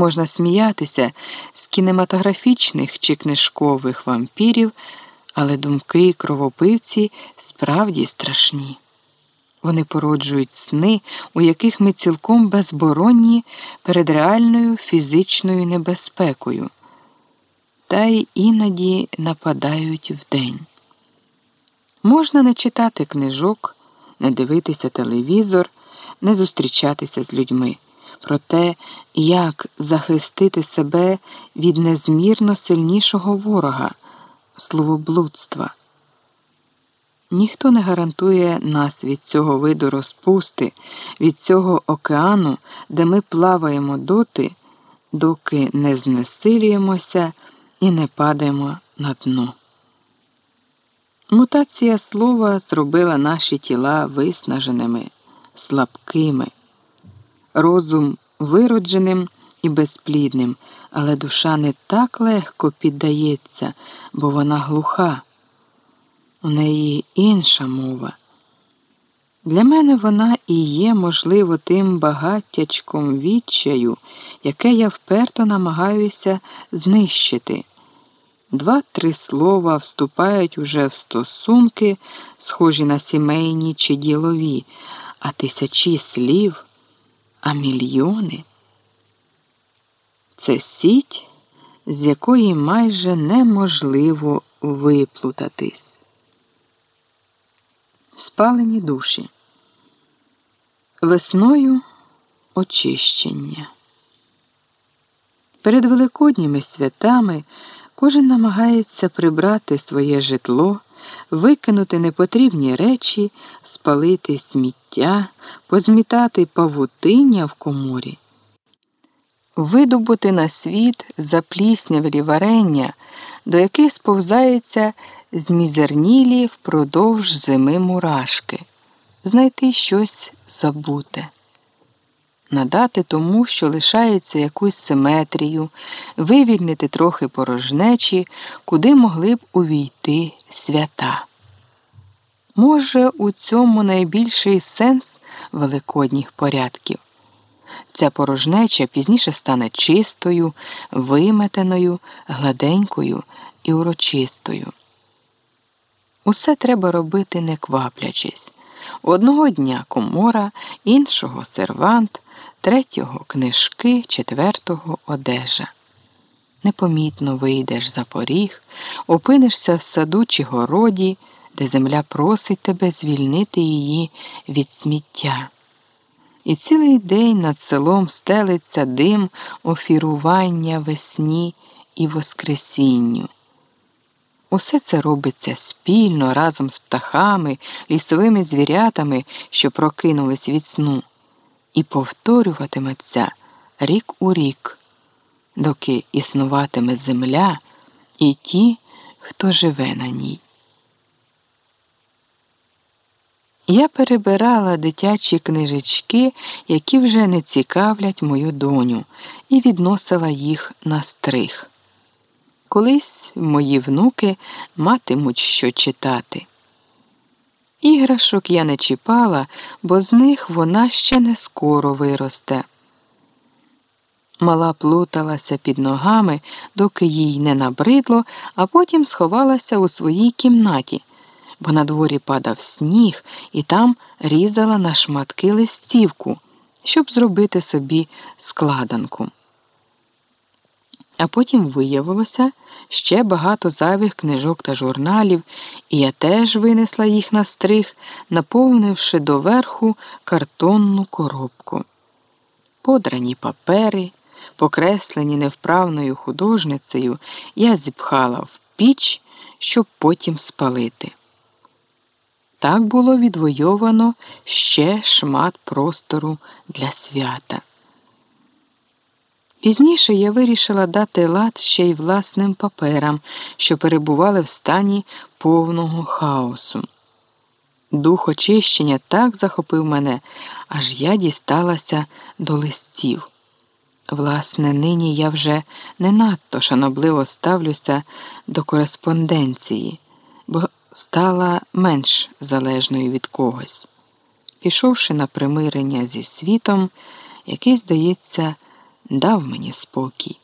Можна сміятися з кінематографічних чи книжкових вампірів, але думки кровопивці справді страшні. Вони породжують сни, у яких ми цілком безборонні перед реальною фізичною небезпекою, та й іноді нападають вдень. Можна не читати книжок, не дивитися телевізор, не зустрічатися з людьми про те, як захистити себе від незмірно сильнішого ворога, словоблудства. Ніхто не гарантує нас від цього виду розпусти, від цього океану, де ми плаваємо доти, доки не знесилюємося і не падаємо на дно. Мутація слова зробила наші тіла виснаженими, слабкими розум виродженим і безплідним, але душа не так легко піддається, бо вона глуха. У неї інша мова. Для мене вона і є, можливо, тим багаттячком відчаю, яке я вперто намагаюся знищити. Два-три слова вступають уже в стосунки, схожі на сімейні чи ділові, а тисячі слів. А мільйони це сіть, з якої майже неможливо виплутатись. Спалені душі. Весною очищення. Перед великодніми святами кожен намагається прибрати своє житло викинути непотрібні речі, спалити сміття, позмітати павутиння в коморі, видобути на світ запліснявлі варення, до яких сповзаються змізернілі впродовж зими мурашки, знайти щось забуте надати тому, що лишається якусь симетрію, вивільнити трохи порожнечі, куди могли б увійти свята. Може, у цьому найбільший сенс великодніх порядків. Ця порожнеча пізніше стане чистою, виметеною, гладенькою і урочистою. Усе треба робити не кваплячись. Одного дня комора, іншого сервант, третього книжки, четвертого одежа. Непомітно вийдеш за поріг, опинишся в саду чи городі, де земля просить тебе звільнити її від сміття. І цілий день над селом стелиться дим офірування весні і воскресінню. Усе це робиться спільно разом з птахами, лісовими звірятами, що прокинулись від сну, і повторюватиметься рік у рік, доки існуватиме земля і ті, хто живе на ній. Я перебирала дитячі книжечки, які вже не цікавлять мою доню, і відносила їх на стриг. Колись мої внуки матимуть що читати. Іграшок я не чіпала, бо з них вона ще не скоро виросте. Мала плуталася під ногами, доки їй не набридло, а потім сховалася у своїй кімнаті, бо на дворі падав сніг і там різала на шматки листівку, щоб зробити собі складанку. А потім виявилося ще багато зайвих книжок та журналів, і я теж винесла їх на стриг, наповнивши доверху картонну коробку. Подрані папери, покреслені невправною художницею, я зіпхала в піч, щоб потім спалити. Так було відвойовано ще шмат простору для свята. Пізніше я вирішила дати лад ще й власним паперам, що перебували в стані повного хаосу. Дух очищення так захопив мене, аж я дісталася до листів. Власне, нині я вже не надто шанобливо ставлюся до кореспонденції, бо стала менш залежною від когось. Пішовши на примирення зі світом, який, здається, дав мені спокій.